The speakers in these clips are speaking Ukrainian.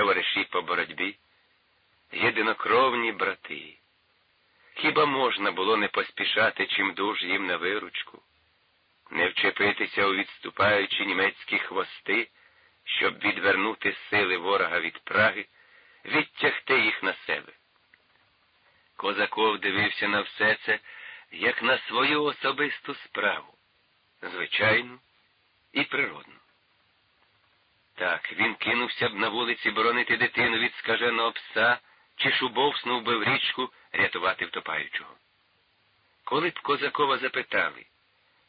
товариші по боротьбі, єдинокровні брати. Хіба можна було не поспішати чимдуж їм на виручку, не вчепитися у відступаючі німецькі хвости, щоб відвернути сили ворога від Праги, відтягти їх на себе? Козаков дивився на все це, як на свою особисту справу, звичайну і природну. Так, він кинувся б на вулиці боронити дитину від скаженого пса чи шубовснув би в річку рятувати втопаючого. Коли б Козакова запитали,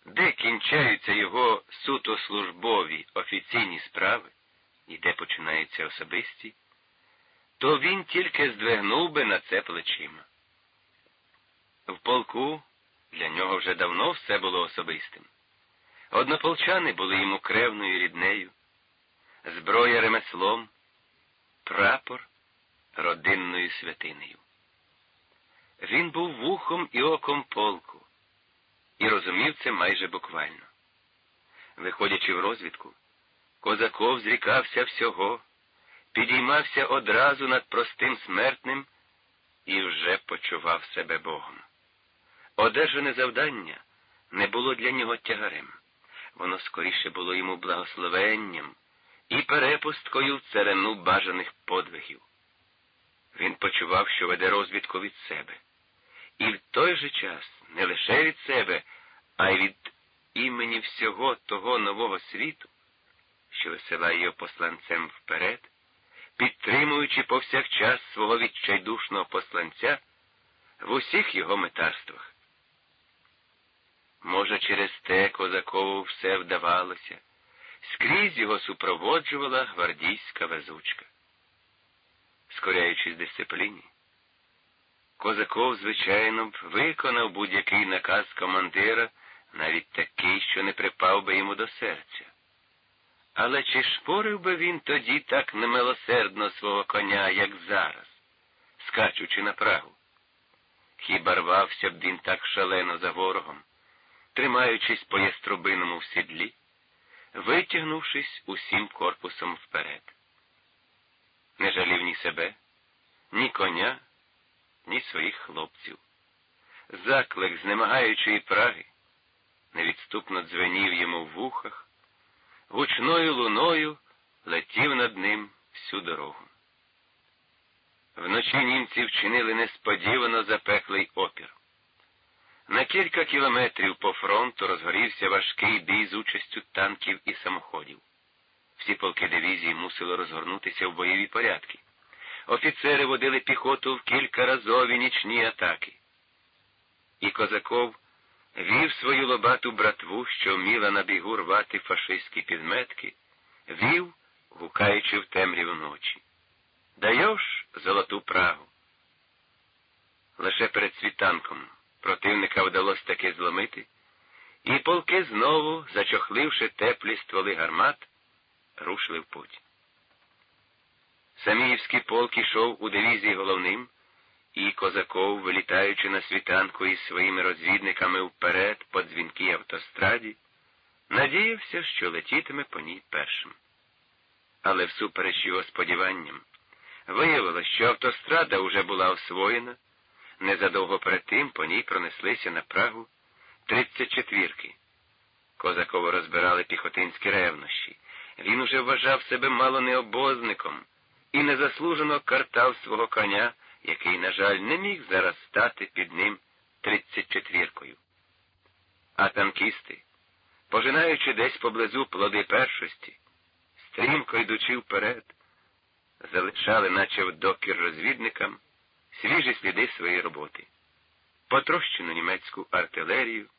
де кінчаються його суто службові офіційні справи і де починаються особисті, то він тільки здвигнув би на це плечима. В полку для нього вже давно все було особистим. Однополчани були йому кревною ріднею, зброя ремеслом, прапор родинною святинею. Він був вухом і оком полку і розумів це майже буквально. Виходячи в розвідку, козаков зрікався всього, підіймався одразу над простим смертним і вже почував себе Богом. Одержане завдання не було для нього тягарем, воно скоріше було йому благословенням і перепусткою в царину бажаних подвигів. Він почував, що веде розвідку від себе, і в той же час не лише від себе, а й від імені всього того нового світу, що висилає його посланцем вперед, підтримуючи повсякчас свого відчайдушного посланця в усіх його метарствах. Може, через те козакову все вдавалося, скрізь його супроводжувала гвардійська везучка. Скоряючись дисципліні, Козаков, звичайно, б виконав будь-який наказ командира, навіть такий, що не припав би йому до серця. Але чи шпорив би він тоді так немилосердно свого коня, як зараз, скачучи на прагу? Хіба рвався б він так шалено за ворогом, тримаючись по яструбиному в сідлі, витягнувшись усім корпусом вперед? Не жалів ні себе, ні коня, ні своїх хлопців. Заклик знемагаючої праги невідступно дзвенів йому в вухах, гучною луною летів над ним всю дорогу. Вночі німці вчинили несподівано запеклий опір. На кілька кілометрів по фронту розгорівся важкий бій з участю танків і самоходів. Всі полки дивізії мусили розгорнутися в бойові порядки. Офіцери водили піхоту в кількаразові нічні атаки. І Козаков вів свою лобату братву, що вміла на бігу рвати фашистські підметки, вів, гукаючи в темряву ночі. Даєш золоту прагу. Лише перед світанком противника вдалося таки зломити, і полки знову, зачохливши теплі стволи гармат, рушили в путь. Саміївський полк ішов у дивізії головним, і Козаков, вилітаючи на світанку із своїми розвідниками вперед по дзвінкій автостраді, надіявся, що летітиме по ній першим. Але всупереч його сподіванням, виявилось, що автострада уже була освоєна, незадовго перед тим по ній пронеслися на Прагу тридцять четвірки. Козаково розбирали піхотинські ревнощі. Він уже вважав себе мало не обозником і незаслужено картав свого коня, який, на жаль, не міг зараз стати під ним тридцять четвіркою. А танкісти, пожинаючи десь поблизу плоди першості, стрімко йдучи вперед, залишали, наче в докір розвідникам, свіжі сліди своєї роботи, потрощену німецьку артилерію,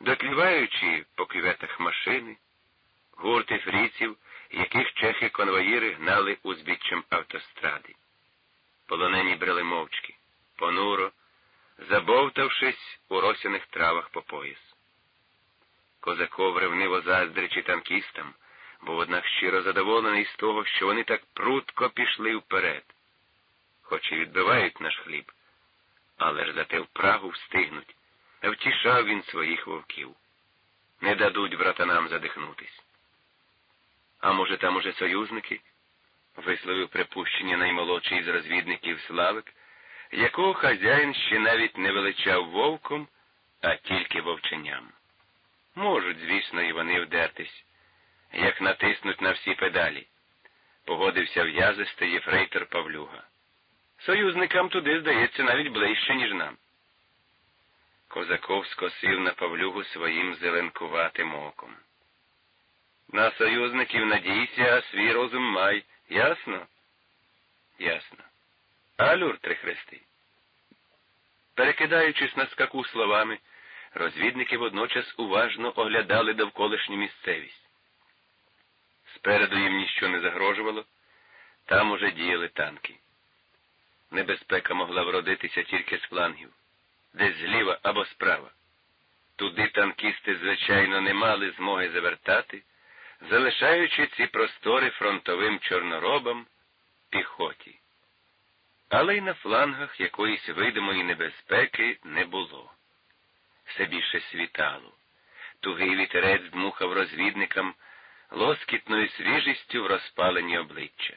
дотліваючи по кюветах машини, гурти фріців, яких чехи конвоїри гнали узбіччям автостради. Полонені брели мовчки, понуро, забовтавшись у росяних травах по пояс. Козаков ревниво заздричі танкістам, був однак щиро задоволений з того, що вони так прутко пішли вперед, хоч і відбивають наш хліб, але ж зате в Прагу встигнуть, втішав він своїх вовків. Не дадуть братанам задихнутись. А може, там уже союзники? висловив припущення наймолодший з розвідників Славик, якого хазяїн ще навіть не величав вовком, а тільки вовченням. Можуть, звісно, і вони вдертись, як натиснуть на всі педалі, погодився в'язистий єфрейтор Павлюга. Союзникам туди, здається, навіть ближче, ніж нам. Козаков скосив на Павлюгу своїм зеленкуватим оком. На союзників надійся, а свій розум май. Ясно? Ясно. Алюр трихрести. Перекидаючись на скаку словами, розвідники водночас уважно оглядали довколишню місцевість. Спереду їм ніщо не загрожувало, там уже діяли танки. Небезпека могла вродитися тільки з флангів, десь зліва або справа. Туди танкісти, звичайно, не мали змоги завертати, залишаючи ці простори фронтовим чорноробам піхоті. Але й на флангах якоїсь видимої небезпеки не було. Все більше світало. Тугий вітерець дмухав розвідникам лоскітною свіжістю в розпалені обличчя.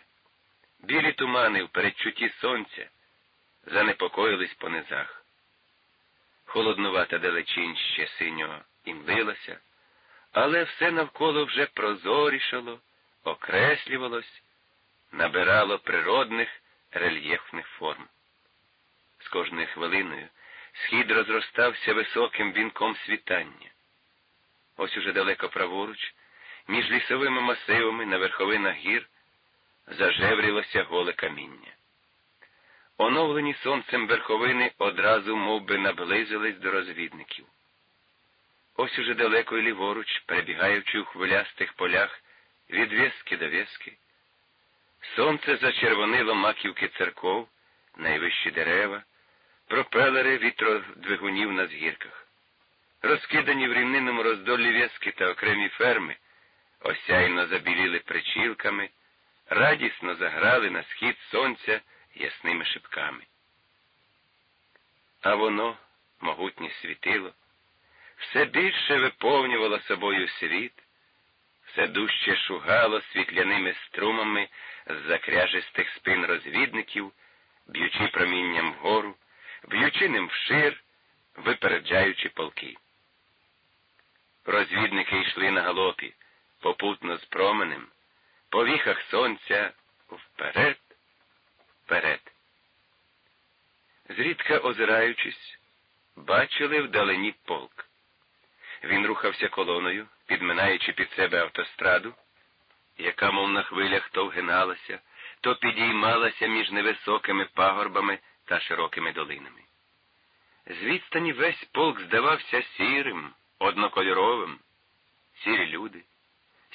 Білі тумани в передчутті сонця занепокоїлись по низах. Холоднувата далечінь ще синього імлилася, але все навколо вже прозорішало, окреслювалось, набирало природних рельєфних форм. З кожною хвилиною схід розростався високим вінком світання. Ось уже далеко праворуч, між лісовими масивами на верховинах гір зажеврілося голе каміння. Оновлені сонцем верховини одразу мов би, наблизились до розвідників. Ось уже далеко і ліворуч, перебігаючи у хвилястих полях від вески до вески, сонце зачервонило маківки церков, найвищі дерева, пропелери вітродвигунів на згірках. Розкидані в рівнинному роздолі вески та окремі ферми, осяйно забіліли причілками, радісно заграли на схід сонця ясними шипками. А воно, могутнє світило, все більше виповнювало собою світ, все дужче шугало світляними струмами з закряжистих спин розвідників, б'ючи промінням вгору, б'ючи ним вшир, випереджаючи полки. Розвідники йшли на галопі, попутно з променем, по віхах сонця вперед, вперед. Зрідка озираючись, бачили вдалині полк. Він рухався колоною, підминаючи під себе автостраду, яка, мов на хвилях, то вгиналася, то підіймалася між невисокими пагорбами та широкими долинами. З відстані весь полк здавався сірим, однокольоровим, сірі люди,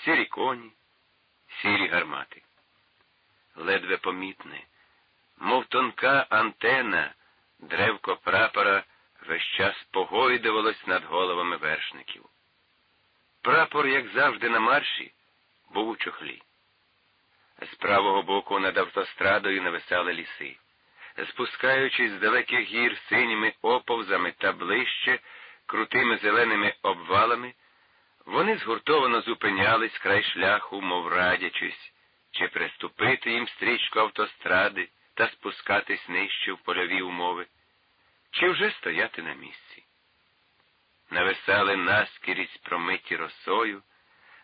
сірі коні, сірі гармати. Ледве помітне, мов тонка антена, древко прапора весь час погойдувалось над головами вершників. Прапор, як завжди, на марші, був у чохлі. З правого боку над автострадою нависали ліси. Спускаючись з далеких гір синіми оповзами та ближче, крутими зеленими обвалами, вони згуртовано зупинялись край шляху, мов радячись, чи приступити їм стрічку автостради та спускатись нижче в польові умови чи вже стояти на місці. Нависали наскрізь промиті росою,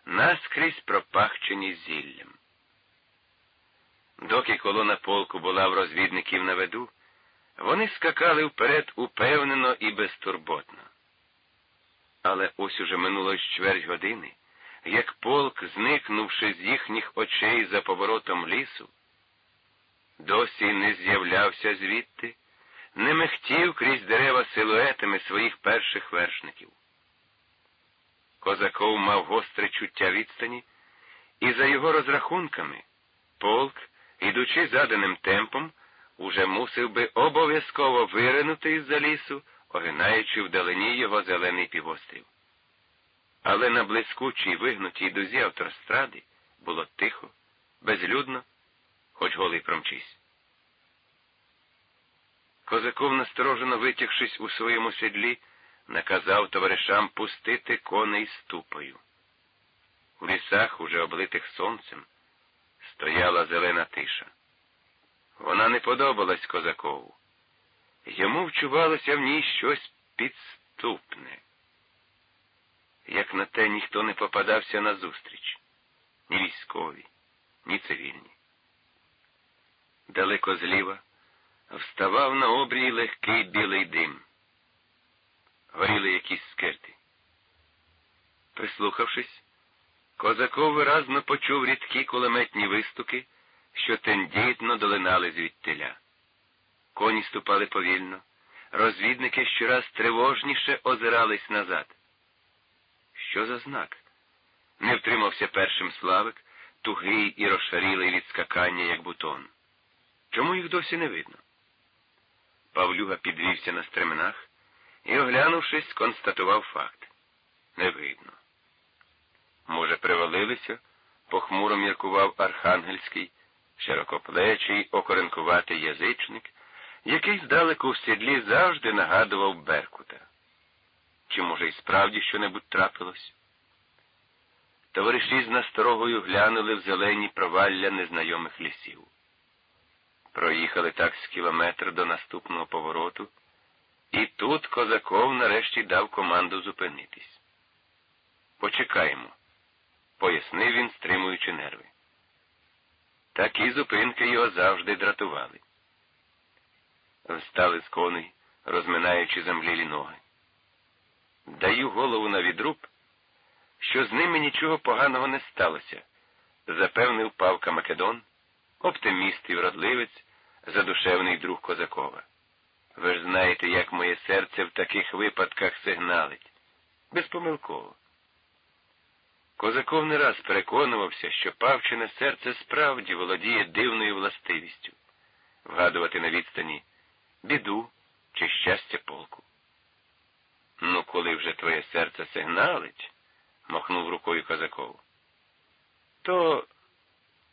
наскрізь пропахчені зіллям. Доки колона полку була в розвідників на виду, вони скакали вперед упевнено і безтурботно. Але ось уже минуло чверть години, як полк, зникнувши з їхніх очей за поворотом лісу, досі не з'являвся звідти не мехтів крізь дерева силуетами своїх перших вершників. Козаков мав гостре чуття відстані, і за його розрахунками полк, ідучи заданим темпом, уже мусив би обов'язково виринути із-за лісу, огинаючи вдалині його зелений півострів. Але на блискучій вигнутій дузі автостради було тихо, безлюдно, хоч голий промчись. Козаков, насторожено витягшись у своєму седлі, наказав товаришам пустити коней ступою. У лісах, уже облитих сонцем, стояла зелена тиша. Вона не подобалась козакову. Йому вчувалося в ній щось підступне. Як на те ніхто не попадався назустріч, ні військові, ні цивільні. Далеко зліва вставав на обрій легкий білий дим. Горіли якісь скирти. Прислухавшись, козаков виразно почув рідкі кулеметні вистуки, що тендітно долинали звідтиля. Коні ступали повільно, розвідники щораз тривожніше озирались назад. Що за знак? Не втримався першим Славик, тугий і розшарілий від скакання, як бутон. Чому їх досі не видно? Павлюга підвівся на стременах і, оглянувшись, констатував факт. Не видно. Може, привалилися? похмуро міркував архангельський, широкоплечий, окоренкуватий язичник, який здалеку в сідлі завжди нагадував Беркута. Чи, може, і справді що-небудь трапилось? Товариші з насторогою глянули в зелені провалля незнайомих лісів. Проїхали так з кілометр до наступного повороту, і тут козаков нарешті дав команду зупинитись. Почекаємо, пояснив він, стримуючи нерви. Такі зупинки його завжди дратували. Встали з коней, розминаючи замлілі ноги. Даю голову на відруб, що з ними нічого поганого не сталося, запевнив Павка Македон, оптиміст і вродливець, задушевний друг Козакова. Ви ж знаєте, як моє серце в таких випадках сигналить. Безпомилково. Козаков не раз переконувався, що павчине серце справді володіє дивною властивістю вгадувати на відстані біду чи щастя полку. Ну, коли вже твоє серце сигналить, махнув рукою козаков, то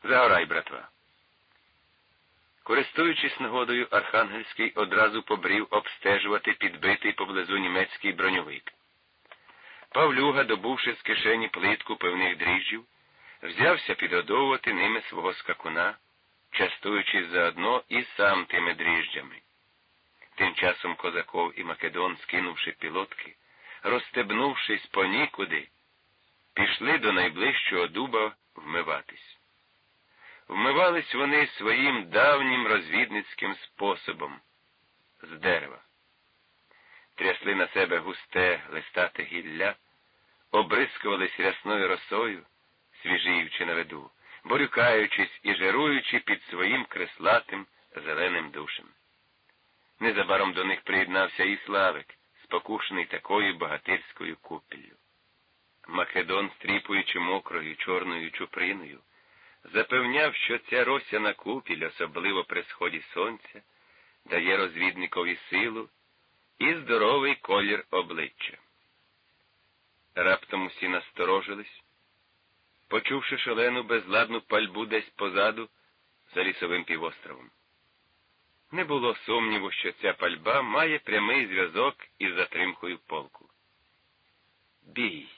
загорай, братва. Користуючись нагодою, Архангельський одразу побрів обстежувати підбитий поблизу німецький броньовик. Павлюга, добувши з кишені плитку певних дріжджів, взявся підгодовувати ними свого скакуна, частуючись заодно і сам тими дріжджами. Тим часом козаков і Македон, скинувши пілотки, розстебнувшись по нікуди, пішли до найближчого дуба вмиватись. Вмивались вони своїм давнім розвідницьким способом з дерева. Трясли на себе густе листате гілля, обрискувались рясною росою, свіжіючи на виду, борюкаючись і жируючи під своїм креслатим зеленим душем. Незабаром до них приєднався і Славик, спокушений такою богатирською купіллю. Македон, стріпуючи мокрою чорною чуприною, запевняв, що ця росяна купіль, особливо при сході сонця, дає розвідникові силу і здоровий колір обличчя. Раптом усі насторожились, почувши шалену безладну пальбу десь позаду за лісовим півостровом. Не було сумніву, що ця пальба має прямий зв'язок із затримкою полку. Бій.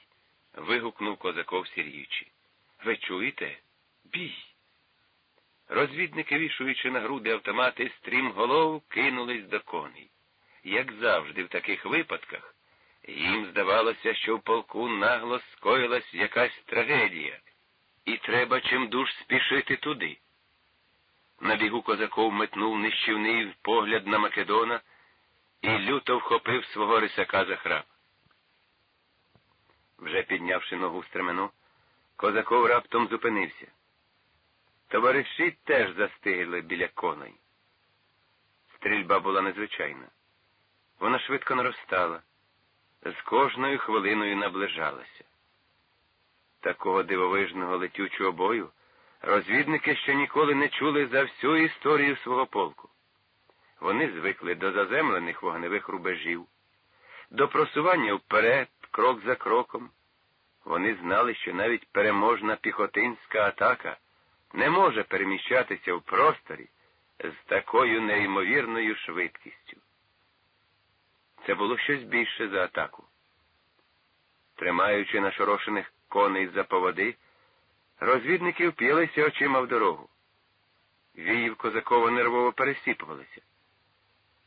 вигукнув козаков сір'ючи. Ви чуєте? Бій. Розвідники, вішуючи на груди автомати, стрім голов, кинулись до коней. Як завжди, в таких випадках, їм здавалося, що в полку нагло скоїлась якась трагедія, і треба чимдуж спішити туди. На бігу козаков метнув нищівний погляд на Македона і люто вхопив свого рисака за храп. Вже піднявши ногу в стремену, козаков раптом зупинився. Товариші теж застигли біля коней. Стрільба була незвичайна. Вона швидко наростала, з кожною хвилиною наближалася. Такого дивовижного летючого бою розвідники ще ніколи не чули за всю історію свого полку. Вони звикли до заземлених вогневих рубежів, до просування вперед, крок за кроком. Вони знали, що навіть переможна піхотинська атака не може переміщатися в просторі з такою неймовірною швидкістю. Це було щось більше за атаку. Тримаючи нашорошених коней за поводи, Розвідники вп'ялися очима в дорогу. Віїв козакова нервово пересіпувалися.